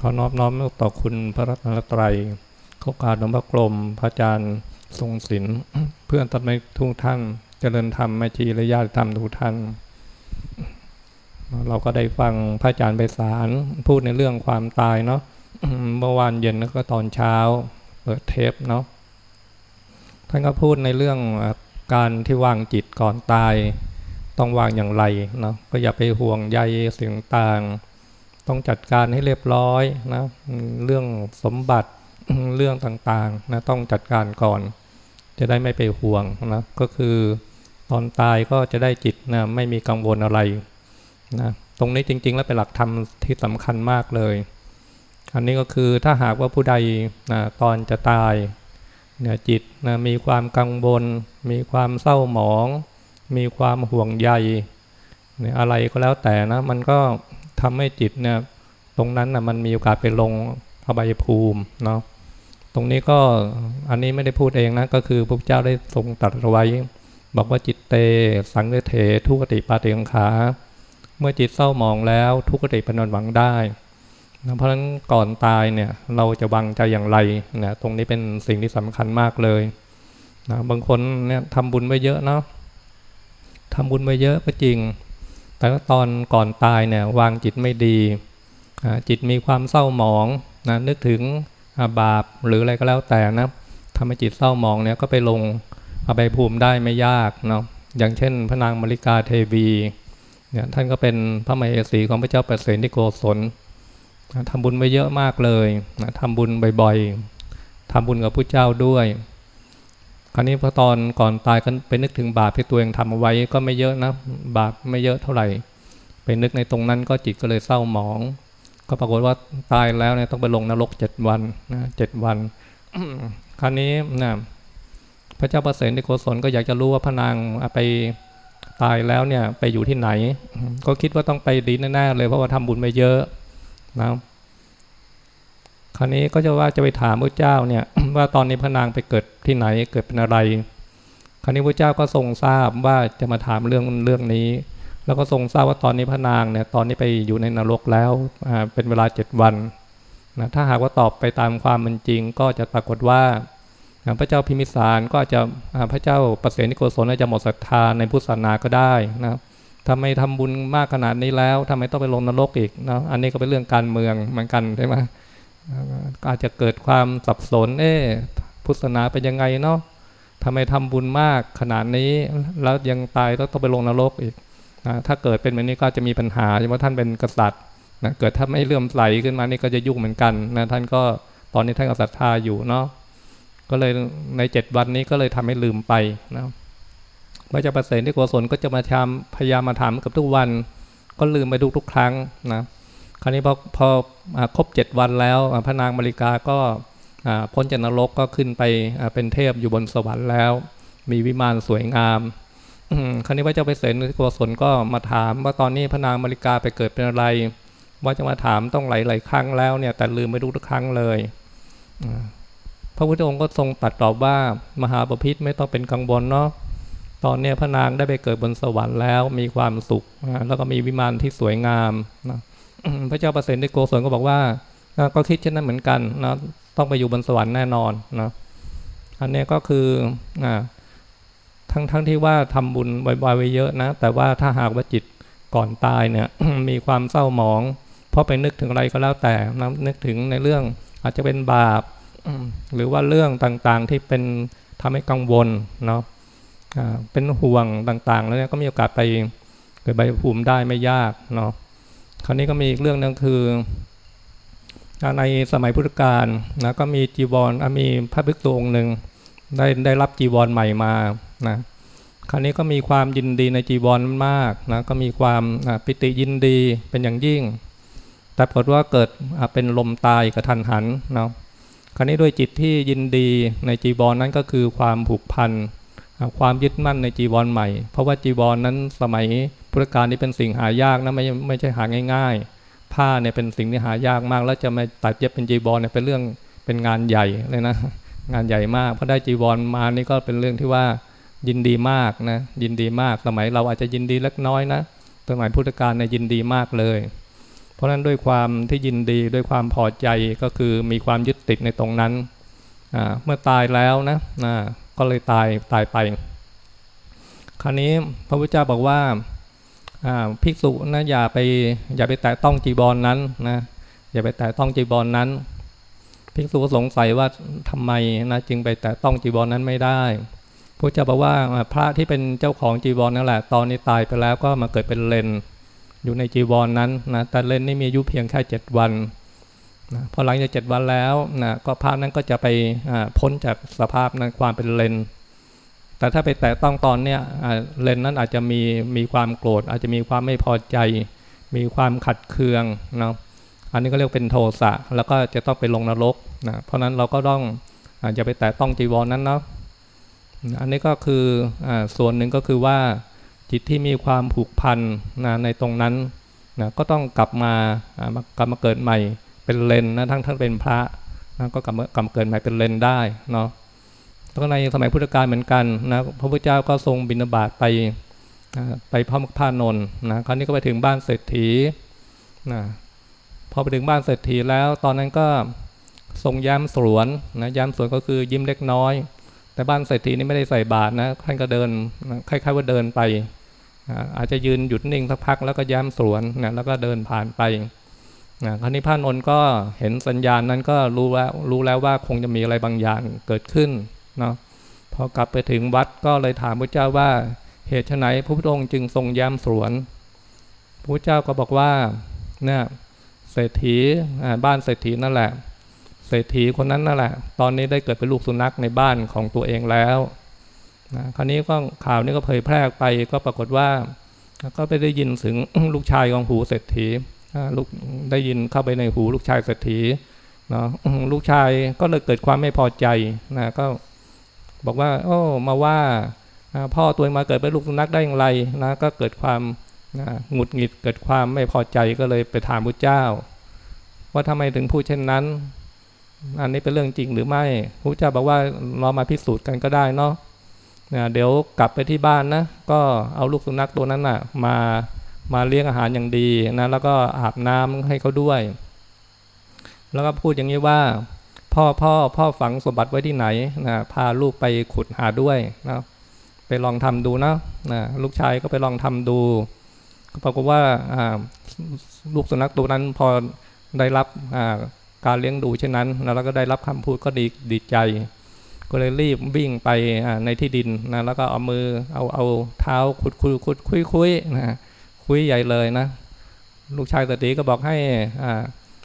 ขอนอบน้อมต่อคุณพระรัตนตรัยข้าการหลวงพ่อกลมพระอาจารย์ทรงศิลป์เพื่อนตัดไม่ทุกท่าน เจริญธรรมไม่ชีและญาติธรรมทุกท่าน เราก็ได้ฟังพระอาจารย์ไปสารพูดในเรื่องความตายเนาะเมื่อวานเย็นแล้วก็ตอนเช้า เปิดเทปเนาะท่านก็พูดในเรื่องการที่วางจิตก่อนตาย ต้องวางอย่างไรเนาะก็อย่าไปห่วงใยสิ่งต่าง ต้องจัดการให้เรียบร้อยนะเรื่องสมบัติเรื่องต่างๆนะต้องจัดการก่อน จะได้ไม่ไปห่วงนะก็คือตอนตายก็จะได้จิตนะไม่มีกังวลอะไรนะตรงนี้จริง ๆ แล้วเป็นหลักธรรมที่สำคัญมากเลย อันนี้ก็คือถ้าหากว่าผู้ใดนะตอนจะตายเนี่ยจิตนะมีความกังวล มีความเศร้าหมอง มีความห่วงใยเนี่ยอะไรก็แล้วแต่นะ มันก็ ทำให้จิตเนี่ยตรงนั้นนะมันมีโอกาสไปลงอบายภูมิเนาะตรงนี้ก็อันนี้ไม่ได้พูดเองนะ ก็คือพระเจ้าได้ทรงตรัสไว้ บอกว่าจิตเต สังเถทุกติปาติยังขา เมื่อจิตเศร้าหมองแล้วทุกติปนนหวังได้นะเพราะฉะนั้นก่อนตายเนี่ยเราจะวางใจอย่างไรนะตรงนี้เป็นสิ่งที่สำคัญมากเลยนะบางคนเนี่ยทำบุญไว้เยอะเนาะทำบุญไว้เยอะก็จริง แต่ตอนก่อนตายเนี่ยวางจิตไม่ดี จิตมีความเศร้าหมองนะนึกถึงบาปหรืออะไรก็แล้วแต่นะทำให้จิตเศร้าหมองเนี่ยก็ไปลงอบายภูมิได้ไม่ยากเนาะอย่างเช่น พระนางมริกาเทวีเนี่ยท่านก็เป็นพระมเหสีของพระเจ้าเปรตเสนิโกศลทำบุญไปเยอะมากเลยทำบุญบ่อยๆทำบุญกับพระเจ้าด้วย คราวนี้พอตอนก่อนตายก็ไปนึกถึงบาปที่ตัวเองทำเอาไว้ก็ไม่เยอะนะบาปไม่เยอะเท่าไหร่ ไปนึกในตรงนั้นก็จิตก็เลยเศร้าหมอง ก็ปรากฏว่าตายแล้วเนี่ยต้องไปลงนรกเจ็ดวันนะเจ็ดวันคราวนี้นะพระเจ้าประเสริฐในโกศลก็อยากจะรู้ว่าพระนางไปตายแล้วเนี่ยไปอยู่ที่ไหน ก็คิดว่าต้องไปดีแน่ๆเลยเพราะว่าทำบุญไปเยอะนะ คราวนี้ก็จะว่าจะไปถามพระเจ้าเนี่ยว่าตอนนี้พระนางไปเกิดที่ไหนเกิดเป็นอะไร คราวนี้พระเจ้าก็ทรงทราบว่าจะมาถามเรื่องเรื่องนี้ แล้วก็ทรงทราบว่าตอนนี้พระนางเนี่ยตอนนี้ไปอยู่ในนรกแล้วเป็นเวลาเจ็ดวันนะถ้าหากว่าตอบไปตามความเป็นจริง ก็จะปรากฏว่าพระเจ้าพิมิสารก็จะพระเจ้าประเสนิโกศลจะหมดศรัทธาในพุทธศาสนาก็ได้นะทำไมทำบุญมากขนาดนี้แล้วทำไมต้องไปลงนรกอีกนะอันนี้ก็เป็นเรื่องการเมืองเหมือนกันใช่ไหม อาจจะเกิดความสับสน เอ๊พุทธศาสนาเป็นยังไงเนาะทำไมทำบุญมากขนาดนี้ แล้วยังตายต้องไปลงนรกอีกนะถ้าเกิดเป็นแบบนี้ก็จะมีปัญหาเฉพาะท่านเป็นกษัตริย์นะเกิดถ้าไม่เลื่อมใสขึ้นมานี่ก็จะยุ่งเหมือนกันนะท่านก็ตอนนี้ท่านก็ศรัทธาอยู่เนาะก็เลยในเจ็ดวันนี้ก็เลยทำให้ลืมไปนะพระเจ้าประเสริฐที่โกศลก็จะมาทำพยายามมาถามกับทุกวัน ก็ลืมไปทุกทุกครั้งนะ คราวนี้พอพอครบเจ็ดวันแล้วพระนางมาริกาก็พ้นจากนรกก็ขึ้นไปเป็นเทพอยู่บนสวรรค์แล้ว มีวิมานสวยงามคราวนี้พระเจ้าไปเสนโกศลก็มาถามว่าตอนนี้พระนางมาริกาไปเกิดเป็นอะไร ว่าจะมาถามต้องหลายๆครั้งแล้วเนี่ย แต่ลืมไปทุกครั้งเลยพระพุทธองค์ก็ทรงตัดตอบว่ามหาปพิธไม่ต้องเป็นกังวลเนาะตอนนี้พระนางได้ไปเกิดบนสวรรค์แล้วมีความสุข แล้วก็มีวิมานที่สวยงามนะ พระเจ้าประเสริฐโกศลก็บอกว่าก็คิดเช่นนั้นเหมือนกันนะต้องไปอยู่บนสวรรค์แน่นอนนะอันนี้ก็คืออ่าทั้งทั้งที่ว่าทำบุญบ่อยๆไว้เยอะนะ แต่ว่าถ้าหากว่าจิตก่อนตายเนี่ยมีความเศร้าหมอง เพราะไปนึกถึงอะไรก็แล้วแต่นะนึกถึงในเรื่องอาจจะเป็นบาป หรือว่าเรื่องต่างๆที่เป็นทำให้กังวลเนาะเป็นห่วงต่างๆ แล้วเนี่ยก็มีโอกาสไปเกิดใบภูมิได้ไม่ยากเนาะ คราวนี้ก็มีอีกเรื่องนึงคือในสมัยพุทธกาลนะก็มีจีวรมีพระภิกษุองค์หนึ่งได้ได้รับจีวรใหม่มานะคราวนี้ก็มีความยินดีในจีวรมากนะก็มีความปิติยินดีเป็นอย่างยิ่ง แต่ปรากฏว่าเกิดเป็นลมตายกระทันหันเนาะคราวนี้ด้วยจิตที่ยินดีในจีวรนนั้นก็คือความผูกพัน ความยึดมั่นในจีวรใหม่ เพราะว่าจีวรนนั้นสมัยพุทธกาลนี่เป็นสิ่งหายากนะไม่ไม่ใช่หาง่าย ๆ ผ้าเนี่ยเป็นสิ่งที่หายากมาก แล้วจะมาตัดเย็บเป็นจีวรเนี่ยเป็นเรื่องเป็นงานใหญ่เลยนะงานใหญ่มากเพอได้จีวรมานี่ก็เป็นเรื่องที่ว่ายินดีมากนะยินดีมากสมัยเราอาจจะยินดีเล็กน้อยนะสมัยพุทธกาลเนี่ยยินดีมากเลย เพราะฉะนั้นด้วยความที่ยินดีด้วยความพอใจก็คือมีความยึดติดในตรงนั้นเมื่อตายแล้วนะ ก็เลยตายตายไป คราวนี้พระพุทธเจ้าบอกว่าภิกษุนะอย่าไปอย่าไปแตะต้องจีบอลนนั้นนะอย่าไปแตะต้องจีบอลนนั้น ภิกษุสงสัยว่าทำไมนะจึงไปแตะต้องจีบอลนนั้นไม่ได้พระเจ้าบอกว่าพระที่เป็นเจ้าของจีวรนั่นแหละ ตอนนี้ตายไปแล้วก็มาเกิดเป็นเลนอยู่ในจีวรนนั้นนะแต่เลนนี่มีอายุเพียงแค่เจ็ดวัน นะพอหลังจากเจ็ดวันแล้วนะก็พระนั้นก็จะไปพ้นจากสภาพนั้นความเป็นเลน แต่ถ้าไปแตะต้องตอนเนี้ยเลนนั้นอาจจะมีมีความโกรธ อาจจะมีความไม่พอใจ มีความขัดเคืองนะอันนี้ก็เรียกเป็นโทสะแล้วก็จะต้องไปลงนรกนะเพราะนั้นเราก็ต้องอาจจะไปแตะต้องจีวรนนั้นเนาะอันนี้ก็คืออส่วนหนึ่งก็คือว่าจิตที่มีความผูกพันนะในตรงนั้นนะก็ต้องกลับมากลับมาเกิดใหม่ เป็นเลนนะทั้งท่านเป็นพระนะก็กลับมากลับมาเกิดใหม่เป็นเลนได้เนาะตอนในสมัยพุทธกาลเหมือนกันนะพระพุทธเจ้าก็ทรงบิณฑบาตไปไปพร้อมพระนนท์นะคราวนี้ก็ไปถึงบ้านเศรษฐีนะพอไปถึงบ้านเศรษฐีแล้ว ตอนนั้นก็ทรงย้ำสวนนะย้ำสวนก็คือยิ้มเล็กน้อย แต่บ้านเศรษฐีนี่ไม่ได้ใส่บาตรนะท่านก็เดินคล้ายๆว่าเดินไปอาจจะยืนหยุดนิ่งสักพักแล้วก็ย้ำสวนนะแล้วก็เดินผ่านไป นะคราวนี้พระนนท์ก็เห็นสัญญาณนั้นก็รู้แล้วรู้แล้วว่าคงจะมีอะไรบางอย่างเกิดขึ้นเนาะพอกลับไปถึงวัดก็เลยถามพระเจ้าว่าเหตุไฉนพระพุทธองค์จึงทรงย้ำสวนพระเจ้าก็บอกว่าเนี่ยเศรษฐีบ้านเศรษฐีนั่นแหละ เศรษฐีคนนั้นนั่นแหละ ตอนนี้ได้เกิดเป็นลูกสุนัขในบ้านของตัวเองแล้วนะคราวนี้ก็ข่าวนี้ก็เผยแพร่ไปก็ปรากฏว่า ก็ไปได้ยินถึงลูกชายของหูเศรษฐี ลูกได้ยินเข้าไปในหูลูกชายเศรษฐีเนาะลูกชายก็เลยเกิดความไม่พอใจนะก็บอกว่า โอ้มาว่าพ่อตัวเองมาเกิดเป็นลูกสุนัขได้อย่างไรนะก็เกิดความหงุดหงิดเกิดความไม่พอใจก็เลยไปถามพระเจ้า ว่าทำไมถึงพูดเช่นนั้น อันนี้เป็นเรื่องจริงหรือไม่พระเจ้าบอกว่าเรามาพิสูจน์กันก็ได้เนาะเดี๋ยวกลับไปที่บ้านนะก็เอาลูกสุนัขตัวนั้นนะ่ะ มา มาเลี้ยงอาหารอย่างดีนะแล้วก็อาบน้ำให้เขาด้วย แล้วก็พูดอย่างนี้ว่า พ่อพ่อพ่อฝังสมบัติไว้ที่ไหนนะพาลูกไปขุดหาด้วยนะไปลองทำดูนะนะลูกชายก็ไปลองทำดูปรากฏว่าลูกสุนัขตัวนั้นพอได้รับการเลี้ยงดูเช่นนั้นนะแล้วก็ได้รับคำพูดก็ดีดีใจ ก็เลยรีบวิ่งไปในที่ดินนะแล้วก็เอามือเอาเอาเท้าขุดคุยขุดคุยคุยนะ คุยใหญ่เลยนะ ลูกชายสตีก็บอกให้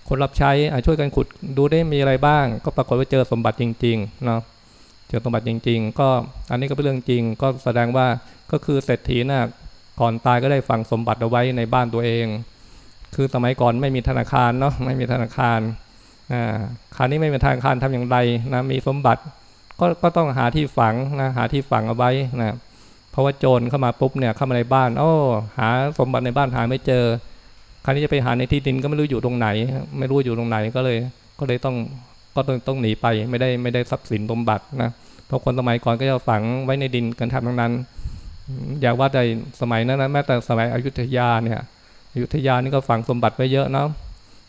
คนรับใช้ช่วยกันขุดดูได้มีอะไรบ้าง ก็ปรากฏว่าเจอสมบัติจริงๆเนาะเจอสมบัติจริง ๆ ก็อันนี้ก็เป็นเรื่องจริง ก็แสดงว่าก็คือเศรษฐีนะ่ะก่อนตายก็ได้ฝังสมบัติเอาไว้ในบ้านตัวเอง คือสมัยก่อนไม่มีธนาคารเนาะไม่มีธนาคารอ่าคราวนี้ไม่เป็นาคารทำอย่างไรนะมีสมบัติก็ก็ต้องหาที่ฝังนะหาที่ฝังเอาไว้นะ เพราะว่าโจรเข้ามาปุ๊บเนี่ยเข้ามาในบ้านโอ้หาสมบัติในบ้านหาไม่เจอ คราวนี้จะไปหาในที่ดินก็ไม่รู้อยู่ตรงไหน ไม่รู้อยู่ตรงไหนก็เลย ก็เลยต้องก็ต้องต้องหนีไปไม่ได้ไม่ได้ทรัพย์สินสมบัตินะเพราะคนสมัยก่อนก็จะฝังไว้ในดินกันทำทั้งนั้น อย่าว่าแต่สมัยนั้นนะแม้แต่สมัยอยุธยาเนี่ยอยุธยานี่ก็ฝังสมบัติไว้เยอะเนาะ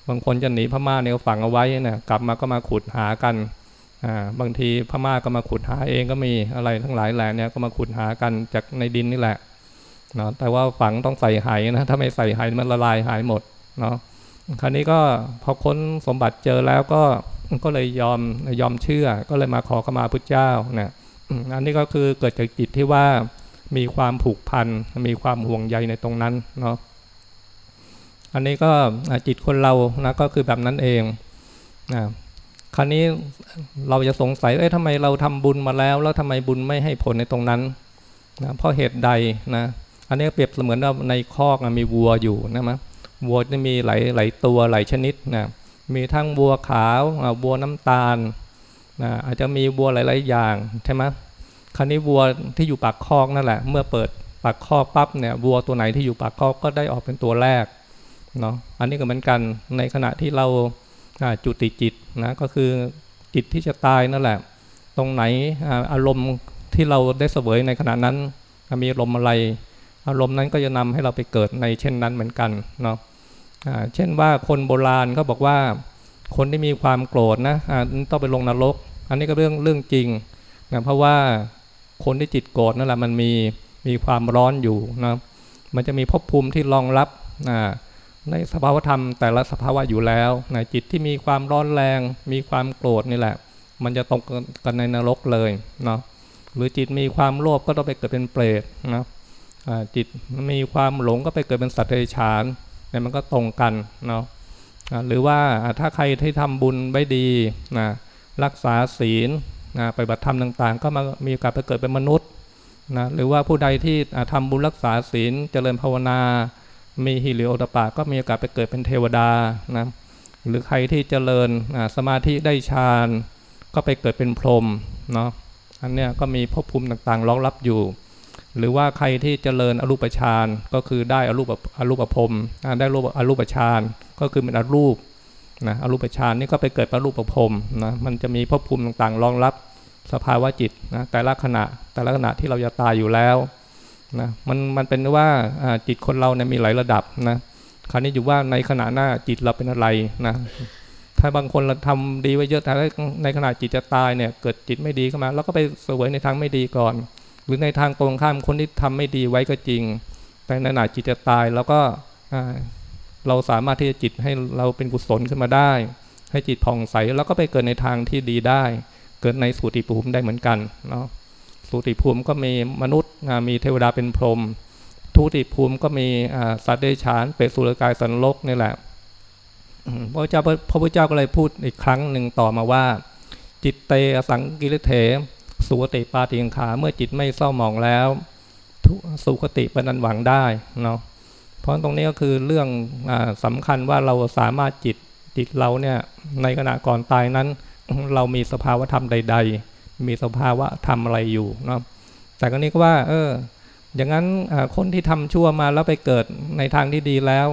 บางคนจะหนีพม่าเนี่ยฝังเอาไว้น่ะกลับมาก็มาขุดหากัน บางทีพม่าก็มาขุดหาเองก็มีอะไรทั้งหลายแหล่เนี่ยก็มาขุดหากันจากในดินนี่แหละเนาะแต่ว่าฝังต้องใส่ไหนะถ้าไม่ใส่ไหมันละลายหายหมดเนาะคราวนี้ก็พอค้นสมบัติเจอแล้วก็ก็เลยยอมยอมเชื่อ ก็เลยมาขอขมาพุทธเจ้านะอันนี้ก็คือเกิดจากจิตที่ว่ามีความผูกพันมีความห่วงใยในตรงนั้นเนาะอันนี้ก็จิตคนเรานะก็คือแบบนั้นเองนะ คราวนี้เราจะสงสัย เอ้ยทำไมเราทำบุญมาแล้ว แล้วทำไมบุญไม่ให้ผลในตรงนั้นนะเพราะเหตุใดนะ อันนี้เปรียบเสมือนว่าในคอกมีวัวอยู่นะมั้ยวัวจะมีหลายหลายตัวหลายชนิดนะมีทั้งวัวขาววัวน้ำตาลนะอาจจะมีวัวหลาย ๆ อย่างใช่ไหมคราวนี้วัวที่อยู่ปากคอกนั่นแหละ เมื่อเปิดปากคอกปั๊บเนี่ยวัวตัวไหนที่อยู่ปากคอกก็ได้ออกเป็นตัวแรกเนาะอันนี้ก็เหมือนกันในขณะที่เรา จุติจิตนะก็คือจิตที่จะตายนั่นแหละ ตรงไหนอารมณ์ที่เราได้เสวยในขณะนั้น มีอารมณ์อะไร อารมณ์นั้นก็จะนำให้เราไปเกิดในเช่นนั้นเหมือนกันเนาะเช่นว่าคนโบราณเขาบอกว่าคนที่มีความโกรธนะต้องไปลงนรก อันนี้ก็เรื่องเรื่องจริงนะเพราะว่าคนที่จิตโกรธนั่นแหละมันมีมีความร้อนอยู่นะมันจะมีภพภูมิที่รองรับ ในสภาวธรรมแต่ละสภาวะอยู่แล้วในจิตที่มีความร้อนแรง มีความโกรธนี่แหละ มันจะตรงกันในนรกเลยเนาะหรือจิตมีความโลภก็ต้องไปเกิดเป็นเปรตนะจิตมีความหลงก็ไปเกิดเป็นสัตว์เดรัจฉานเนี่ยมันก็ตรงกันเนาะหรือว่าถ้าใครที่ทำบุญไว้ดีนะรักษาศีลนะไปบัติธรรมต่างๆ ก็มามีโอกาสไปเกิดเป็นมนุษย์นะหรือว่าผู้ใดที่ทำบุญรักษาศีลเจริญภาวนา มีฮิริโอตปาก็มีโอกาสไปเกิดเป็นเทวดานะหรือใครที่เจริญสมาธิได้ฌานก็ไปเกิดเป็นพรหมเนาะอันเนี้ยก็มีภพภูมิต่างๆรองรับอยู่ หรือว่าใครที่เจริญอรูปฌานก็คือได้อรูปอรูปภพได้รูปอรูปฌานก็คือเป็นอรูปนะอรูปฌานนี่ก็ไปเกิดเป็นรูปภพนะมันจะมีภพภูมิต่างๆรองรับสภาวะจิตนะแต่ละขณะแต่ละขณะที่เราจะตายอยู่แล้ว นะมันมันเป็นว่าจิตคนเราเนี่ยมีหลายระดับนะคราวนี้อยู่ว่าในขณะหน้าจิตเราเป็นอะไรนะถ้าบางคนเราทำดีไว้เยอะแต่ในขณะจิตจะตายเนี่ยเกิดจิตไม่ดีขึ้นมาเราก็ไปเสวยในทางไม่ดีก่อน หรือในทางตรงข้ามคนที่ทำไม่ดีไว้ก็จริง แต่ในขณะจิตจะตายเราก็เราสามารถที่จะจิตให้เราเป็นกุศลขึ้นมาได้ ให้จิตผ่องใสแล้วก็ไปเกิดในทางที่ดีได้ เกิดในสุติภูมิได้เหมือนกันเนาะ สุติภูมิก็มีมนุษย์มีเทวดาเป็นพรหมทุติภูมิก็มีสัตว์เดรัจฉานเปรตสุรกายสันโลกนี่แหละพระเจ้าพระพุทธเจ้าก็เลยพูดอีกครั้งหนึ่งต่อมาว่า จิตเตอสังกิริเถสุติปาติยังขาเมื่อจิตไม่เศร้าหมองแล้วสุกติเป็นอันหวังได้เนาะเพราะตรงนี้ก็คือเรื่องอสำคัญว่าเราสามารถจิตจิตเราเนี่ยในขณะก่อนตายนั้น เรามีสภาวธรรมใด ๆ มีสภาวะธรรมอะไรอยู่เนาะแต่ก็นี้ก็ว่า เออ อย่างนั้นคนที่ทำชั่วมาแล้วไปเกิดในทางที่ดีแล้ว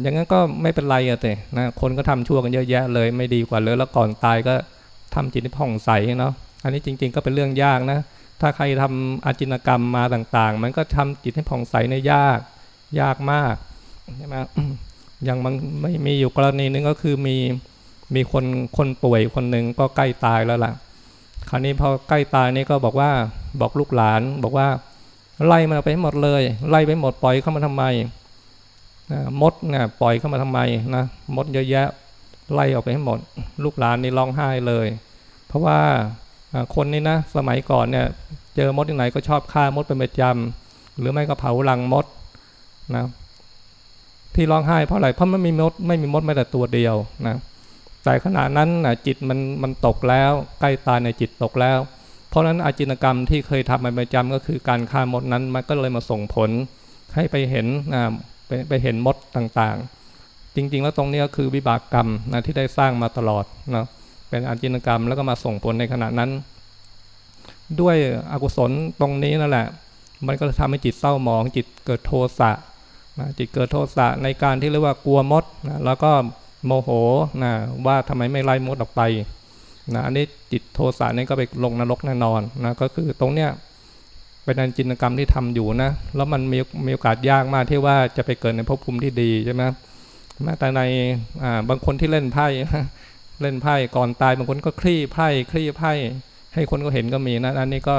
อย่างนั้นก็ไม่เป็นไรอะเตนะคนก็ทำชั่วกันเยอะแยะเลยไม่ดีกว่าเลยแล้วก่อนตายก็ทำจิตให้ผ่องใสเนาะอันนี้จริง ๆ ก็เป็นเรื่องยากนะ ถ้าใครทำอาจินกรรมมาต่าง ๆ มันก็ทำจิตให้ผ่องใสในยากยากมากใช่ไหมอย่างมันไม่มีอยู่กรณีนึงก็คือมีมีคนคนป่วยคนหนึ่งก็ใกล้ตายแล้วล่ะ คราวนี้พอใกล้ตายนี่ก็บอกว่าบอกลูกหลาน บอกว่า ไล่มันไปหมดเลย ไล่ไปหมดปล่อยเข้ามาทำไมมดเนี่ยปล่อยเข้ามาทำไมนะมดเยอะแยะไล่ออกไปให้หมด ลูกหลานนี่ร้องไห้เลย เพราะว่าคนนี้นะสมัยก่อนเนี่ยเจอมดที่ไหนก็ชอบฆ่ามดเป็นประจำหรือไม่ก็เผาลังมดนะที่ร้องไห้เพราะอะไรเพราะมันมีมดไม่มีมดแม้แต่ตัวเดียวนะ แต่ขณะนั้นจิตมันมันตกแล้ว ใกล้ตายในจิตตกแล้ว เพราะนั้นอาจินกรรมที่เคยทำมาประจำก็คือการฆ่ามดนั้นมันก็เลยมาส่งผลให้ไปเห็นไปไปเห็นมดต่างๆ จริง ๆ แล้วตรงนี้ก็คือวิบากกรรมนะที่ได้สร้างมาตลอดนะเป็นอาจินกรรมแล้วก็มาส่งผลในขณะนั้น ด้วยอกุศลตรงนี้นั่นแหละ มันก็ทำให้จิตเศร้าหมอง จิตเกิดโทสะนะจิตเกิดโทสะในการที่เรียกว่ากลัวมดนะแล้วก็ โมโหนะว่าทำไมไม่ไล่มดออกไปนะอันนี้จิตโทสะนี่ก็ไปลงนรกแน่นอนนะก็คือตรงเนี้ยเป็นอันจินตกรรมที่ทำอยู่นะ แล้วมันมีมีโอกาสยากมากที่ว่าจะไปเกิดในภพภูมิที่ดีใช่ไหมแม้แต่ในบางคนที่เล่นไพ่เล่นไพ่ก่อนตายบางคนก็คลี่ไพ่คลี่ไพ่ให้คนก็เห็นก็มีนะอันนี้ก็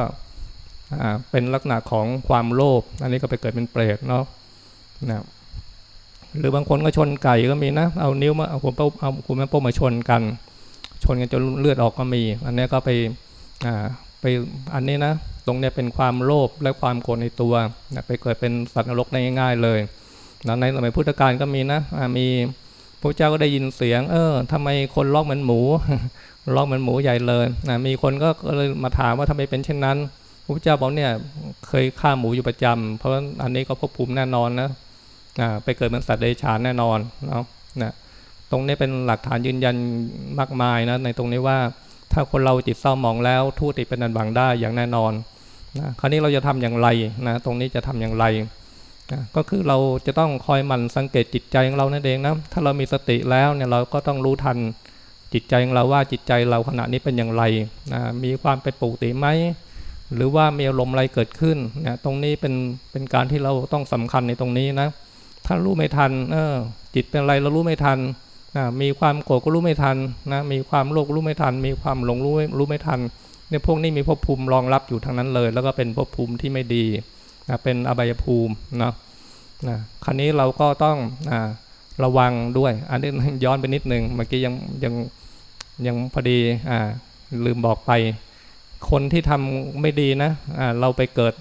เป็นลักษณะของความโลภอันนี้ก็ไปเกิดเป็นเปรตเนาะนะ หรือบางคนก็ชนไก่ก็มีนะ เอานิ้วมาเอาหัวโป้เอาหัวแม่โป้มาชนกัน ชนกันจนเลือดออกก็มี อันนี้ก็ไปอ่าไปอันนี้นะ ตรงนี้เป็นความโลภและความโกรธในตัวนะไปเกิดเป็นสัตว์นรกได้ง่ายๆเลยนะในสมัยพุทธกาลก็มีนะมีพระเจ้าก็ได้ยินเสียง เออทำไมคนร้องเหมือนหมูร้องเหมือนหมูใหญ่เลยนะมีคนก็เลยมาถามว่าทำไมเป็นเช่นนั้นพระเจ้าบอกเนี่ยเคยฆ่าหมูอยู่ประจำเพราะอันนี้ก็พบภูมิแน่นอนนะ ไปเกิดเป็นสัตว์เดรัจฉานแน่นอนเนาะนะตรงนี้เป็นหลักฐานยืนยันมากมายนะในตรงนี้ว่าถ้าคนเราจิตเศร้าหมองแล้วทูติเป็นอันบังได้อย่างแน่นอนนะคราวนี้เราจะทำอย่างไรนะตรงนี้จะทำอย่างไรนะก็คือเราจะต้องคอยหมั่นสังเกตจิตใจของเรานั่นเองนะถ้าเรามีสติแล้วเนี่ยเราก็ต้องรู้ทันจิตใจของเราว่าจิตใจเราขณะนี้เป็นอย่างไรนะมีความเป็นปกติไหมหรือว่ามีอารมณ์อะไรเกิดขึ้นนะตรงนี้เป็นเป็นการที่เราต้องสำคัญในตรงนี้นะ ถ้ารู้ไม่ทัน เออ จิตเป็นอะไรเรารู้ไม่ทันนะมีความโกรธก็รู้ไม่ทันนะมีความโลภรู้ไม่ทัน มีความหลงรู้รู้ไม่ทันเนี่ยพวกนี้มีภพภูมิรองรับอยู่ทางนั้นเลย แล้วก็เป็นภพภูมิที่ไม่ดีนะเป็นอบายภูมินะนะครั้นี้เราก็ต้องนะระวังด้วย อันนี้ย้อนไปนิดนึงเมื่อกี้ยังยังยังพอดีอ่าลืมบอกไป คนที่ทำไม่ดีนะอ่าเราไปเกิด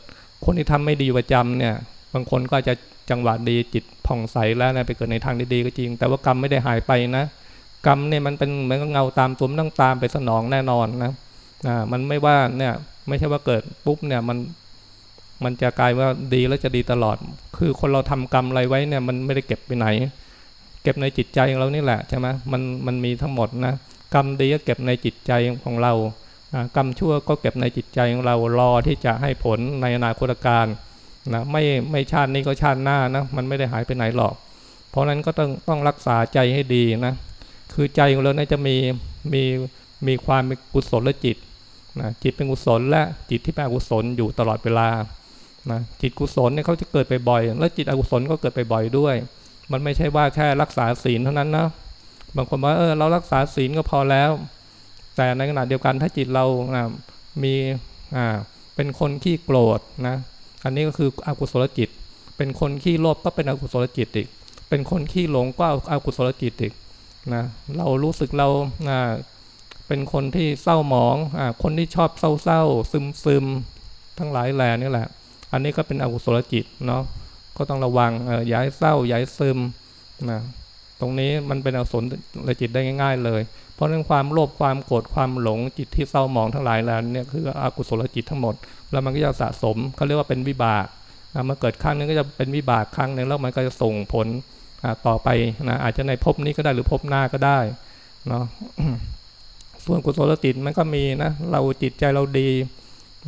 คนที่ทำไม่ดีประจำเนี่ย บางคนก็จะ จังหวะดีจิตผ่องใสแล้วนะไปเกิดในทางดีๆก็จริง แต่ว่ากรรมไม่ได้หายไปนะ กรรมเนี่ยมันเป็นเหมือนกับเงาตามตัวมันต้องตามไปสนองแน่นอนนะอ่ามันไม่ว่าเนี่ยไม่ใช่ว่าเกิดปุ๊บเนี่ยมันมันจะกลายว่าดีแล้วจะดีตลอด คือคนเราทำกรรมอะไรไว้เนี่ยมันไม่ได้เก็บไปไหน เก็บในจิตใจของเรานี่แหละใช่ไหมมันมันมีทั้งหมดนะกรรมดีก็เก็บในจิตใจของเรา กรรมชั่วก็เก็บในจิตใจของเรารอที่จะให้ผลในอนาคตการ นะไม่ไม่ชาตินี้ก็ชาติหน้านะมันไม่ได้หายไปไหนหรอก เพราะนั้นก็ต้องต้องรักษาใจให้ดีนะคือใจของเราเนี่ยจะมีมีมีความกุศลและจิตนะจิตเป็นกุศลและจิตที่เป็นอกุศลอยู่ตลอดเวลานะจิตกุศลเนี่ยเขาจะเกิดไปบ่อย และจิตอกุศลก็เกิดไปบ่อยด้วย มันไม่ใช่ว่าแค่รักษาศีลเท่านั้นนะบางคนว่าเออเรารักษาศีลก็พอแล้ว แต่ในขณะเดียวกันถ้าจิตเรานะมีอ่าเป็นคนขี้โกรธนะ อันนี้ก็คืออกุศลจิต เป็นคนขี้โลภก็เป็นอกุศลจิตอีก เป็นคนขี้หลงก็อกุศลจิตอีกนะเรารู้สึกเราเป็นคนที่เศร้าหมองอคนที่ชอบเศร้าเศร้าซึมซึมทั้งหลายแหล่นี่แหละ อันนี้ก็เป็นอกุศลจิตเนาะก็ต้องระวังอย่าให้เศร้าอย่าให้ซึมนะตรงนี้มันเป็นอกุศลจิตได้ง่าย ๆ เลย เพราะเรื่องความโลภความโกรธความหลงจิตที่เศร้าหมองทั้งหลายแหล่นี่คืออกุศลจิตทั้งหมด แล้วมันก็จะสะสมเขาเรียกว่าเป็นวิบากนะมาเกิดครั้งนึงก็จะเป็นวิบากครั้งหนึ่งแล้วมันก็จะส่งผลต่อไปนะอาจจะในภพนี้ก็ได้หรือภพหน้าก็ได้เนาะส่วนกุศลจิตมันก็มีนะเราจิตใจเราดี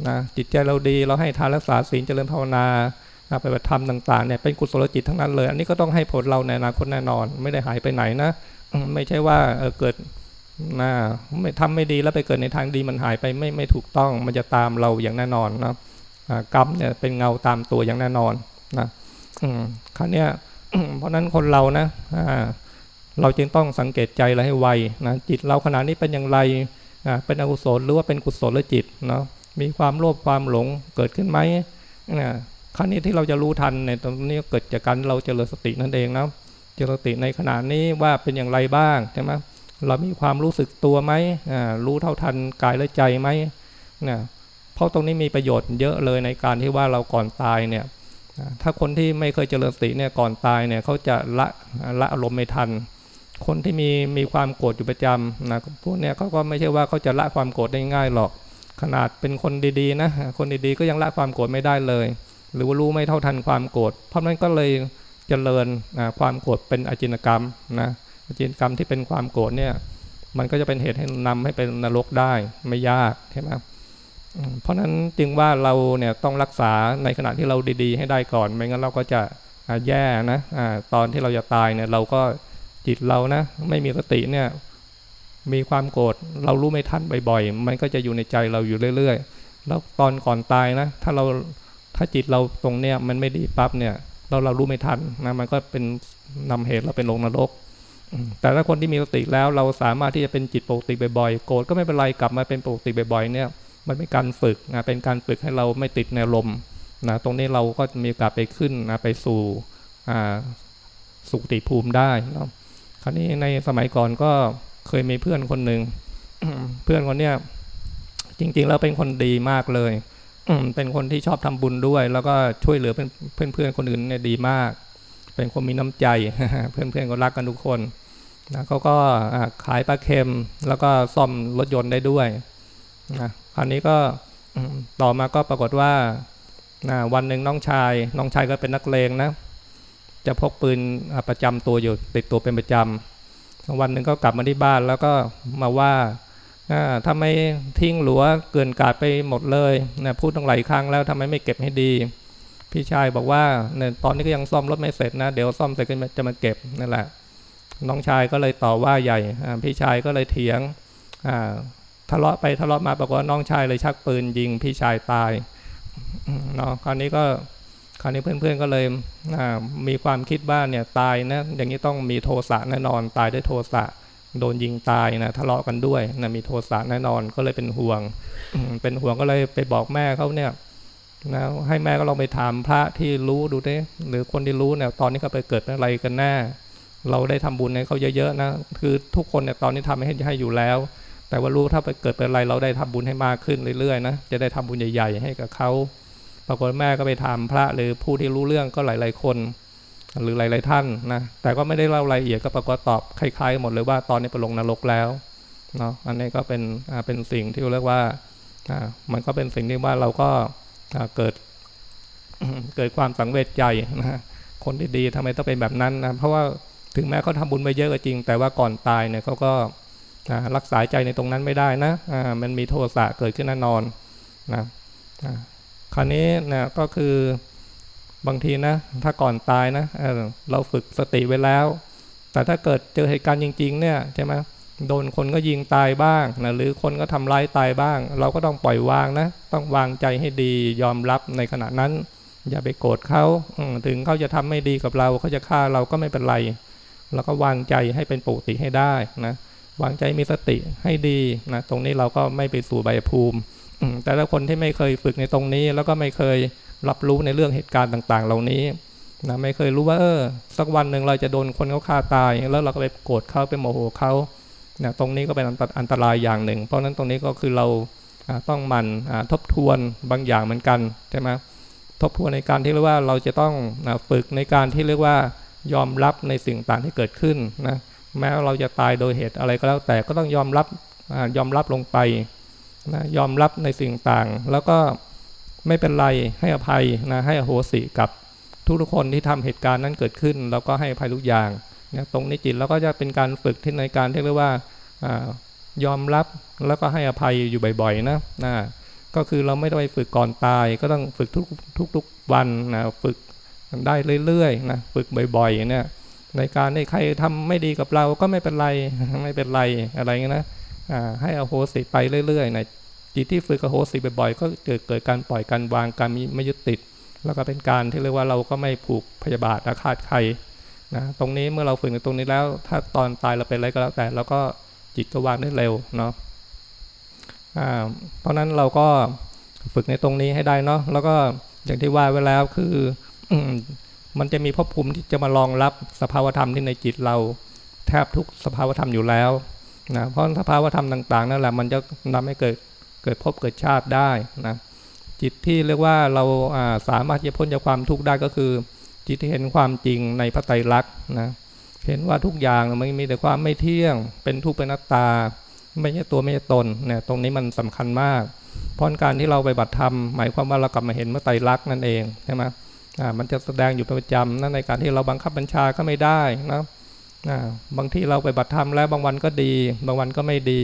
นะจิตใจเราดีเราให้ทานรักษาศีลเจริญภาวนาไปปฏิธรรมต่างๆเนี่ยเป็นกุศลจิตทั้งนั้นเลย อันนี้ก็ต้องให้ผลเราในอนาคตแน่นอน ไม่ได้หายไปไหนนะ ไม่ใช่ว่าเเกิด นะไม่ทำไม่ดีแล้วไปเกิดในทางดีมันหายไปไม่ไม่ถูกต้อง มันจะตามเราอย่างแน่นอนนะกรรมเนี่ยเป็นเงาตามตัวอย่างแน่นอนนะครั้นี้เพราะนั้นคนเรานะเราจึงต้องสังเกตใจเราให้ไวนะจิตเราขณะนี้เป็นอย่างไรเป็นอกุศลหรือว่าเป็นกุศลจิตเนาะมีความโลภความหลงเกิดขึ้นไหมนะครั้นี้ที่เราจะรู้ทันในตรงนี้เกิดจากการเราเจริญสตินั่นเองนะเจริญสติในขณะนี้ว่าเป็นอย่างไรบ้างใช่ไหม เรามีความรู้สึกตัวไหมรู้เท่าทันกายและใจไหมนะเพราะตรงนี้มีประโยชน์เยอะเลยในการที่ว่าเราก่อนตายเนี่ยถ้าคนที่ไม่เคยเจริญสติเนี่ยก่อนตายเนี่ยเขาจะละละอารมณ์ไม่ทัน คนที่มีมีความโกรธอยู่ประจำนะพวกเนี้ยเขาก็ไม่ใช่ว่าเขาจะละความโกรธได้ง่ายหรอก ขนาดเป็นคนดีๆนะคนดีๆก็ยังละความโกรธไม่ได้เลย หรือว่ารู้ไม่เท่าทันความโกรธเพราะนั้นก็เลยเจริญความโกรธเป็นอจินกรรมนะ จิตกรรมที่เป็นความโกรธเนี่ย มันก็จะเป็นเหตุให้นำให้เป็นนรกได้ไม่ยากใช่ไหมเพราะนั้นจึงว่าเราเนี่ยต้องรักษาในขณะที่เราดีๆ ให้ได้ก่อน ไม่งั้นเราก็จะแย่นะอะตอนที่เราจะตายเนี่ยเราก็จิตเรานะ ไม่มีสติเนี่ยมีความโกรธเรารู้ไม่ทันบ่อยๆ มันก็จะอยู่ในใจเราอยู่เรื่อยๆ แล้วตอนก่อนตายนะ ถ้าเราถ้าจิตเราตรงเนี้ยมันไม่ดีปั๊บเนี่ย เราเรารู้ไม่ทันนะมันก็เป็นนำเหตุเราเป็นลงนรก แต่ถ้าคนที่มีสติแล้วเราสามารถที่จะเป็นจิตปกติบ่อยๆโกรธก็ไม่เป็นไรกลับมาเป็นปกติบ่อยๆเนี่ยมันเป็นการฝึกนะเป็นการฝึกให้เราไม่ติดในลมนะตรงนี้เราก็มีโอกาสไปขึ้นนะไปสู่สุขติภูมิได้นะคราวนี้ในสมัยก่อนก็เคยมีเพื่อนคนหนึ่งเพื่อนคนเนี้ยจริงๆแล้วเป็นคนดีมากเลยเป็นคนที่ชอบทำบุญด้วย แล้วก็ช่วยเหลือเพื่อนๆคนอื่นเนี่ยดีมาก เป็นคนมีน้ำใจ เพื่อนๆก็รักกันทุกคนนะเขาก็ขายปลาเค็มแล้วก็ซ่อมรถยนต์ได้ด้วยนะคราวนี้ก็ต่อมาก็ปรากฏว่านะวันหนึ่งน้องชาย น้องชายก็เป็นนักเลงนะ จะพกปืนประจำตัวอยู่ติดตัวเป็นประจำวันหนึ่งก็กลับมาที่บ้านแล้วก็มาว่าทำไมทิ้งหลัวเกินกาดไปหมดเลยนะพูดตั้งหลายครั้งแล้วทำไมไม่เก็บให้ดี พี่ชายบอกว่าเนี่ยตอนนี้ก็ยังซ่อมรถไม่เสร็จนะ เดี๋ยวซ่อมเสร็จก็จะมาเก็บนั่นแหละ น้องชายก็เลยต่อว่าใหญ่พี่ชายก็เลยเถียงทะเลาะไปทะเลาะมาบอกว่าน้องชายเลยชักปืนยิงพี่ชายตายเนาะคราวนี้ก็คราวนี้เพื่อนๆก็เลยมีความคิดว่าเนี่ยตายนะอย่างนี้ต้องมีโทสะแน่นอนตายด้วยโทสะโดนยิงตายนะทะเลาะกันด้วยนะมีโทสะแน่นอนก็เลยเป็นห่วง เป็นห่วงก็เลยไปบอกแม่เขาเนี่ย นะให้แม่ก็ลองไปถามพระที่รู้ดูด้หรือคนที่รู้เนี่ยตอนนี้เขาไปเกิดอะไรกันแน่เราได้ทำบุญให้เขาเยอะๆนะคือทุกคนเนี่ยตอนนี้ทำให้ให้อยู่แล้ว แต่ว่ารู้ถ้าไปเกิดเป็นอะไรเราได้ทำบุญให้มากขึ้นเรื่อยๆนะจะได้ทำบุญใหญ่ๆ ให้กับเขาปรากฏแม่ก็ไปถามพระหรือผู้ที่รู้เรื่องก็หลายๆคน หรือหลาย ๆท่านนะแต่ก็ไม่ได้เล่ารายละเอียดก็ปรากฏตอบคล้ายๆหมดเลยว่าตอนนี้ไปลงนรกแล้วเนาะอันนี้ก็เป็นเป็นสิ่งที่เรียกว่ามันก็เป็นสิ่งที่ว่าเราก็ เกิดเกิดความสังเวชใจนะคนที่ดีทำไมต้องเป็นแบบนั้นนะเพราะว่าถึงแม้เขาทาบุญไปเยอะก็จริง แต่ว่าก่อนตายเนี่ยเขาก็รักษาใจในตรงนั้นไม่ได้นะมันมีโทสะเกิดขึ้นแน่นอนนะคราวนี้นะก็คือบางทีนะถ้าก่อนตายนะเเราฝึกสติไว้แล้ว แต่ถ้าเกิดเจอเหตุการณ์จริง ๆ เนี่ยใช่ไหม โดนคนก็ยิงตายบ้างนะหรือคนก็ทำร้ายตายบ้าง เราก็ต้องปล่อยวางนะ ต้องวางใจให้ดียอมรับในขณะนั้น อย่าไปโกรธเขาถึงเขาจะทำไม่ดีกับเราเขาจะฆ่าเราก็ไม่เป็นไรเราก็วางใจให้เป็นปกติให้ได้นะวางใจมีสติให้ดีนะตรงนี้เราก็ไม่ไปสู่ใบภูมิ แต่ถ้าคนที่ไม่เคยฝึกในตรงนี้ แล้วก็ไม่เคยรับรู้ในเรื่องเหตุการณ์ต่าง ๆ เหล่านี้นะไม่เคยรู้ว่าเออสักวันหนึ่งเราจะโดนคนเขาฆ่าตาย แล้วเราก็ไปโกรธเขาไปโมโหเขา นะตรงนี้ก็เป็นอันตรายอย่างหนึ่ง เพราะฉะนั้นตรงนี้ก็คือเราต้องมันทบทวนบางอย่างเหมือนกันใช่ไหมทบทวนในการที่เรียกว่าเราจะต้องฝึกในการที่เรียกว่ายอมรับในสิ่งต่างที่เกิดขึ้นนะแม้เราจะตายโดยเหตุอะไรก็แล้วแต่ก็ต้องยอมรับยอมรับลงไปนะยอมรับในสิ่งต่างแล้วก็ไม่เป็นไรให้อภัยนะให้อโหสิกับทุกๆคนที่ทำเหตุการณ์นั้นเกิดขึ้น แล้วก็ให้อภัยทุกอย่าง นะตรงนี้จิตแล้วก็จะเป็นการฝึกที่ในการเรียกว่ายอมรับแล้วก็ให้อภัยอยู่บ่อยๆนะนะก็คือเราไม่ต้ไปฝึกก่อนตาย ก็ต้องฝึกทุกทุกๆวันนะฝึกได้เรื่อยๆนะฝึกบ่อยๆเนี่ยในการในใครทำไม่ดีกับเราก็ไม่เป็นไรไม่เป็นไรอะไรเงี้ยนะให้อโหสิไปเรื่อยๆนะจิตที่ฝึกอโหสิบ่อยๆ ก็เกิดเกิดการปล่อยการวางการไม่ยึดติด แล้วก็เป็นการที่เรียกว่าเราก็ไม่ผูกพยาบาทอาฆาตใคร นะตรงนี้เมื่อเราฝึกในตรงนี้แล้ว ถ้าตอนตายเราเป็นอะไรก็แล้วแต่เราก็จิตก็วางได้เร็วเนาะเพราะนั้นเราก็ฝึกในตรงนี้ให้ได้เนาะแล้วก็อย่างที่ว่าไว้แล้วคือมันจะมีภพภูมิที่จะมารองรับสภาวธรรมที่ในจิตเรา แทบทุกสภาวธรรมอยู่แล้วนะเพราะสภาวธรรมต่างๆนั่นแหละมันจะทำให้เกิดเกิดภพเกิดชาติได้นะจิตที่เรียกว่าเราสามารถจะพ้นจากความทุกข์ได้ก็คือ จิตที่เห็นความจริงในพระไตรลักษณ์นะเห็นว่าทุกอย่างมันมีแต่ความไม่เที่ยง เป็นทุกข์เป็นนัตตา ไม่ใช่ตัวไม่ใช่ตนเนี่ยตรงนี้มันสำคัญมากเพราะการที่เราไปบัตรธรรม หมายความว่าเรากลับมาเห็นพระไตรลักษณ์นั่นเองใช่ไหมอ่ามันจะแสดงอยู่เป็นประจำนั่นในการที่เราบังคับบัญชาก็ไม่ได้นะอ่าบางที่เราไปบัตรธรรมแล้วบางวันก็ดี บางวันก็ไม่ดี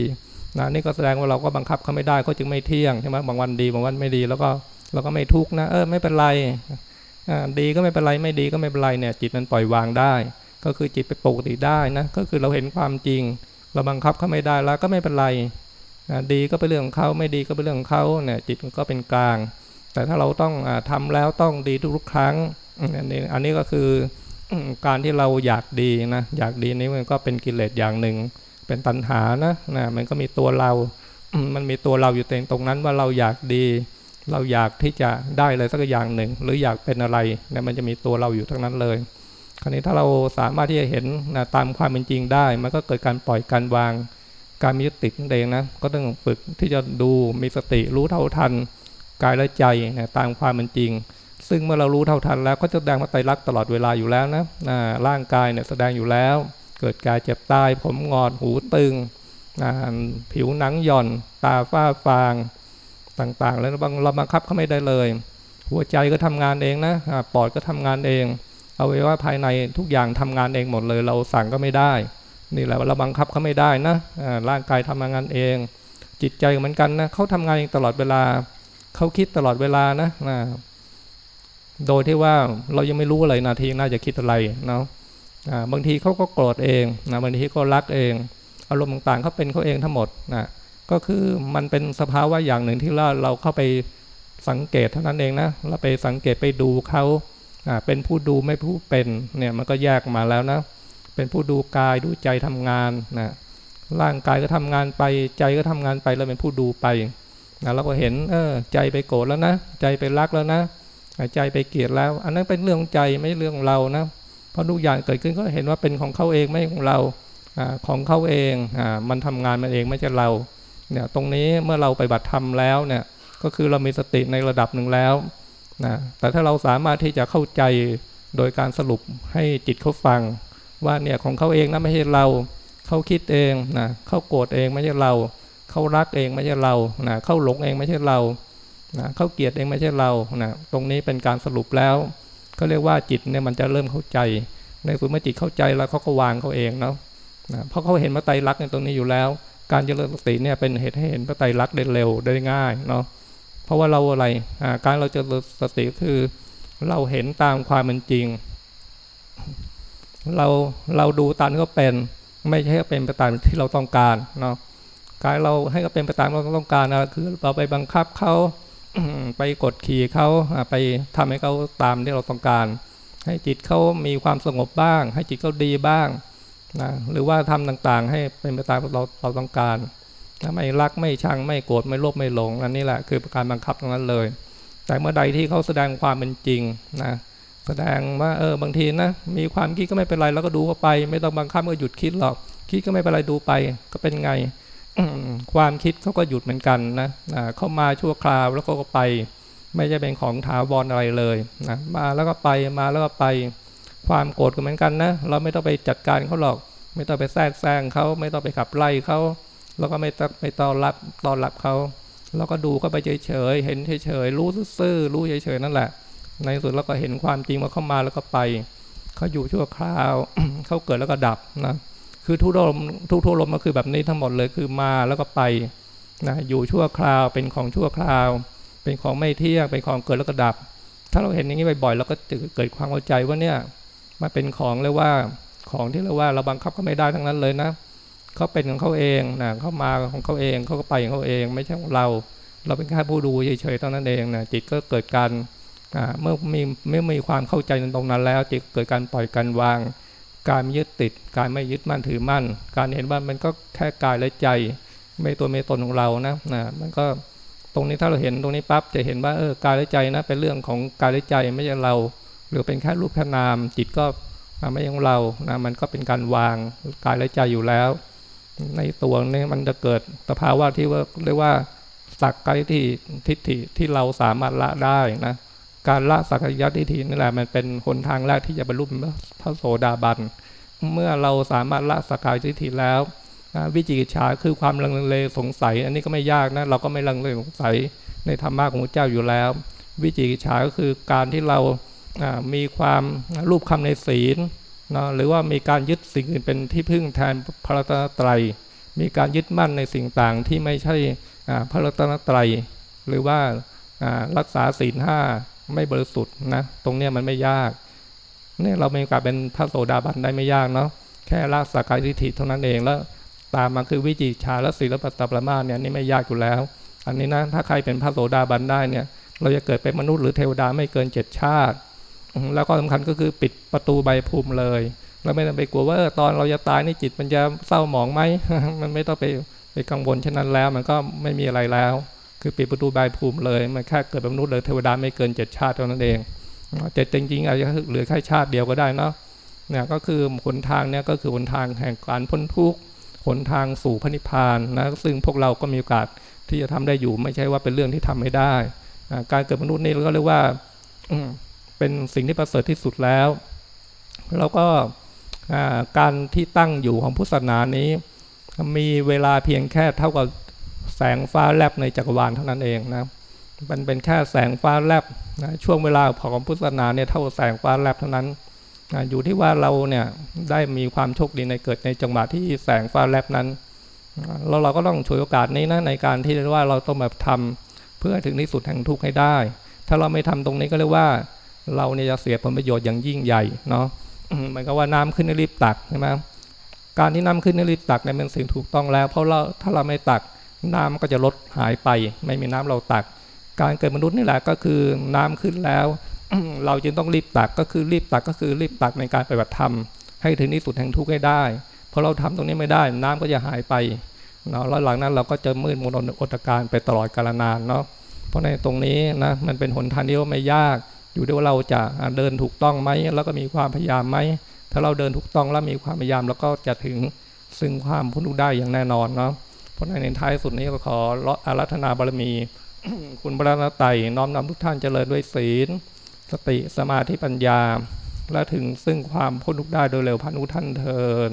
นะนี่ก็แสดงว่าเราก็บังคับเขาไม่ได้เขาจึงไม่เที่ยงใช่ไหมบางวันดีบางวันไม่ดี แล้วก็เราก็ไม่ทุกข์นะเออไม่เป็นไร ดีก็ไม่เป็นไรไม่ดีก็ไม่เป็นไรเนี่ยจิตมันปล่อยวางได้ ก็คือจิตไปปกติได้นะก็คือเราเห็นความจริง เราบังคับเขาไม่ได้แล้วก็ไม่เป็นไรดีก็เป็นเรื่องของเขาไม่ดีก็เป็นเรื่องของเขาเนี่ยจิตก็เป็นกลาง แต่ถ้าเราต้องอทำแล้วต้องดีทุกครั้งอันนี้อันนี้ก็คือการที่เราอยากดีนะอยากดีนี้มันก็เป็นกิเลสอย่างหนึ่ง เป็นตัณหานะนะมันก็มีตัวเรา มันมีตัวเราอยู่ตรงนั้นว่าเราอยากดี เราอยากที่จะได้อะไรสักอย่างหนึ่ง หรืออยากเป็นอะไรเนี่ยมันจะมีตัวเราอยู่ทั้งนั้นเลย คราวนี้ถ้าเราสามารถที่จะเห็นนะตามความเป็นจริงได้ มันก็เกิดการปล่อยการวาง การมียึดติดเองนะก็ต้องฝึกที่จะดูมีสติรู้เท่าทันกายและใจนะตามความเป็นจริง ซึ่งเมื่อเรารู้เท่าทันแล้วก็จะแสดงว่าไตรลักษณ์ตลอดเวลาอยู่แล้วนะนะร่างกายเนี่ยแสดงอยู่แล้ว เกิดกายเจ็บตายผมงอดหูตึงนะผิวหนังหย่อน ตาฝ้าฟาง ต่างๆ แล้วบางเราบังคับเขาไม่ได้เลย หัวใจก็ทำงานเองนะปอดก็ทำงานเองเอาไว้ว่าภายในทุกอย่างทำงานเองหมดเลย เราสั่งก็ไม่ได้ นี่แหละเราบังคับเขาไม่ได้นะร่างกายทำงานเอง จิตใจเหมือนกันนะเขาทำงานเองตลอดเวลาเขาคิดตลอดเวลานะนะโดยที่ว่าเรายังไม่รู้อะไรนาทีน่าจะคิดอะไรเนาะบางทีเขาก็โกรธเองนะบางทีก็รักเอง อารมณ์ต่างๆเขาเป็นเขาเองทั้งหมดนะ ก็คือมันเป็นสภาวะอย่างหนึ่งที่เราเราเข้าไปสังเกตเท่านั้นเองนะเราไปสังเกตไปดูเขาเป็นผู้ดูไม่ผู้เป็นเนี่ยมันก็แยกมาแล้วนะ เป็นผู้ดูกายดูใจทำงานนะร่างกายก็ทำงานไปใจก็ทำงานไปแล้วเป็นผู้ดูไปนะเราก็เห็นเออใจไปโกรธแล้วนะ ใจไปรักแล้วนะ ใจไปเกลียดแล้ว อันนั้นเป็นเรื่องใจไม่เรื่องเรานะเพราะทุกอย่างเกิดขึ้นก็เห็นว่าเป็นของเขาเองไม่ของเราอของเขาเองอมันทำงานมันเองไม่ใช่เรา เนี่ยตรงนี้เมื่อเราไปบัตรธรรมแล้วเนี่ยก็คือเรามีสติในระดับหนึ่งแล้วนะแต่ถ้าเราสามารถที่จะเข้าใจโดยการสรุปให้จิตเขาฟัง ว่าเนี่ยของเขาเองนะไม่ใช่เราเขาคิดเองนะเขาโกรธเองไม่ใช่เราเขารักเองไม่ใช่เรานะเขาหลงเองไม่ใช่เรานะเขาเกลียดเองไม่ใช่เรานะตรงนี้เป็นการสรุปแล้วก็เรียกว่าจิตเนี่ยมันจะเริ่มเข้าใจ ในสุดเมื่อจิตเข้าใจแล้วเขาก็วางเขาเองเนาะนะเพราะเขาเห็นพระไตรลักษณ์ในตรงนี้อยู่แล้ว การเจริญสติเนี่ยเป็นเหตุให้เห็นพระไตรลักษณ์ได้เร็วได้ง่ายเนาะเพราะว่าเราอะไรการเราเจริญสติคือเราเห็นตามความเป็นจริง เราเราดูตามที่เขาเป็นไม่ใช่เป็นไปตามที่เราต้องการเนาะการเราให้เขาเป็นไปตามเราต้องการนะคือเราไปบังคับเขาไปกดขี่เขาไปทำให้เขาตามที่เราต้องการ ให้จิตเขามีความสงบบ้าง ให้จิตเขาดีบ้าง นะหรือว่าทำต่างๆ ให้เป็นไปตามเราเราต้องการนะไม่รักไม่ชังไม่โกรธไม่โลภไม่หลงอันนี้แหละคือการบังคับตรงนั้นเลย แต่เมื่อใดที่เขาแสดงความเป็นจริงนะแสดงว่าเออบางทีนะมีความคิดก็ไม่เป็นไรแล้วก็ดูเข้าไป ไม่ต้องบังคับก็หยุดคิดหรอกคิดก็ไม่เป็นไรดูไปก็เป็นไงความคิดเขาก็หยุดเหมือนกันนะเข้ามาชั่วคราวแล้วก็ไป ไม่ใช่เป็นของถาวรอะไรเลยนะมาแล้วก็ไปมาแล้วก็ไป ความโกรธก็เหมือนกันนะ เราไม่ต้องไปจัดการเขาหรอก ไม่ต้องไปแทรกแซงเขาไม่ต้องไปขับไล่เขาแล้วก็ไม่ต้องไปต้อนรับต้อนรับเขาแล้วก็ดูก็ไปเฉยๆเห็นเฉยๆรู้ซื่อๆรู้เฉยๆนั่นแหละ ในสุดเราก็เห็นความจริงว่าเข้ามาแล้วก็ไปเขาอยู่ชั่วคราวเขาเกิดแล้วก็ดับนะคือทุกลมทุกทุกลมก็คือแบบนี้ทั้งหมดเลยคือมาแล้วก็ไปนะอยู่ชั่วคราวเป็นของชั่วคราว เป็นของไม่เที่ยงเป็นของเกิดแล้วก็ดับ ถ้าเราเห็นอย่างนี้บ่อยๆเราก็จะเกิดความเข้าใจว่าเนี่ย มาเป็นของเรียกว่าของที่เรียกว่าเราบังคับก็ไม่ได้ทั้งนั้นเลยนะเขาเป็นของเขาเองนะเขามาของเขาเองเขาก็ไปของเขาเอง ไม่ใช่ของเรา เราเป็นแค่ผู้ดูเฉยๆเท่านั้นเองนะจิตก็เกิดการเมื่อมีไม่มีความเข้าใจตรงนั้นแล้ว จิตเกิดการปล่อยการวาง การไม่ยึดติด การไม่ยึดมั่นถือมั่น การเห็นว่ามันก็แค่กายและใจ ไม่ตัวไม่ตนของเรานะนะมันก็ตรงนี้ถ้าเราเห็นตรงนี้ปั๊บจะเห็นว่าเออกายและใจนะเป็นเรื่องของกายและใจไม่ใช่เรา หรือเป็นแค่รูปแค่นาม จิตก็ไม่ใช่ของเรานะมันก็เป็นการวางกายและใจอยู่แล้ว ในตัวนี้มันจะเกิดสภาวะที่ว่าเรียกว่าสักกายทิฏฐิที่เราสามารถละได้นะการละสักกายทิฏฐินี่แหละมันเป็นหนทางแรกที่จะบรรลุพระโสดาบันเมื่อเราสามารถละสักายทิฏฐิแล้ววิจิกิจฉาคือความลังเลสงสัย อันนี้ก็ไม่ยากนะเราก็ไม่ลังเลสงสัยในธรรมะของพระเจ้าอยู่แล้ว วิจิกิจฉาก็คือการที่เรา มีความรูปคำในศีลนะหรือว่ามีการยึดสิ่งอื่นเป็นที่พึ่งแทนพระรัตนตรัย มีการยึดมั่นในสิ่งต่างที่ไม่ใช่พระรัตนตรัย หรือว่ารักษาศีลห้าไม่บริสุทธิ์นะตรงเนี้ยมันไม่ยากเนี่ยเราเป็นการเป็นพระโสดาบันได้ไม่ยากเนาะแค่ละสักกายทิฏฐิเท่านั้นเองแล้วตามมาคือวิจิชาและศีลปัตตปรมาเนี่ยนี่ไม่ยากอยู่แล้ว อันนี้นะถ้าใครเป็นพระโสดาบันได้เนี่ยเราจะเกิดเป็นมนุษย์หรือเทวดาไม่เกินเจ็ดชาติ แล้วก็สำคัญก็คือปิดประตูใบภูมิเลยเราไม่ต้องไปกลัวว่าตอนเราจะตายนี่จิตมันจะเศร้าหมองไหมมันไม่ต้องไปไปกังวลเช่นนั้นแล้ว มันก็ไม่มีอะไรแล้ว คือปิดประตูใบภูมิเลยมันแค่เกิดเป็นมนุษย์เลยเทวดาไม่เกินเจ็ดชาติเท่านั้นเองเจ็ดจริงๆอาจจะเหลือแค่ชาติเดียวก็ได้เนาะเนี่ยก็คือหนทางเนี่ยก็คือหนทางแห่งการพ้นทุกข์หนทางสู่พระนิพพานนะซึ่งพวกเราก็มีโอกาสที่จะทำได้อยู่ไม่ใช่ว่าเป็นเรื่องที่ทำไม่ได้ การเกิดมนุษย์นี่เราก็เรียกว่า เป็นสิ่งที่ประเสริฐที่สุดแล้ว แล้วก็การที่ตั้งอยู่ของพุทธศาสนานี้ มีเวลาเพียงแค่เท่ากับแสงฟ้าแลบในจักรวาลเท่านั้นเองนะมันเป็นแค่แสงฟ้าแลบนะช่วงเวลาของพุทธศาสนาเนี่ยเท่าแสงฟ้าแลบเท่านั้นนะอยู่ที่ว่าเราเนี่ยได้มีความโชคดีในเกิดในจังหวะที่แสงฟ้าแลบนั้นเราเราก็ต้องฉวยโอกาสนี้นะในการที่ว่าเราต้องแบบทำเพื่อถึงที่สุดแห่งทุกข์ให้ได้ ถ้าเราไม่ทำตรงนี้ก็เรียกว่า เราเนี่ยจะเสียผลประโยชน์อย่างยิ่งใหญ่เนาะหมายก็ว่าน้ำขึ้นรีบตักใช่ไหมการที่น้ำขึ้นรีบตักเนี่ยเป็นสิ่งถูกต้องแล้ว เพราะเราถ้าเราไม่ตักน้ำก็จะลดหายไป ไม่มีน้ำเราตัก การเกิดมนุษย์นี่แหละก็คือน้ำขึ้นแล้ว เราจึงต้องรีบตักก็คือรีบตักก็คือรีบตักในการปฏิบัติธรรมให้ถึงที่สุดแห่งทุกข์ให้ได้เพราะเราทำตรงนี้ไม่ได้ น้ำก็จะหายไปเนาะแล้วหลังนั้นเราก็จะมืดมนอดการไปตลอดกาลนานเนาะเพราะในตรงนี้นะมันเป็นหนทางที่ไม่ยาก อยู่ที่ว่าเราจะเดินถูกต้องไหมแล้วก็มีความพยายามไหมถ้าเราเดินถูกต้องแล้วมีความพยายามแล้วก็จะถึงซึ่งความพ้นทุกข์ได้อย่างแน่นอนเนาะเพราะในท้ายสุดนี้ก็ขออารัธนาบารมี คุณพระนตไตน้อมนำทุกท่านเจริญด้วยศีล สติสมาธิปัญญา และถึงซึ่งความพ้นทุกข์ได้โดยเร็วพันุท่านเทิน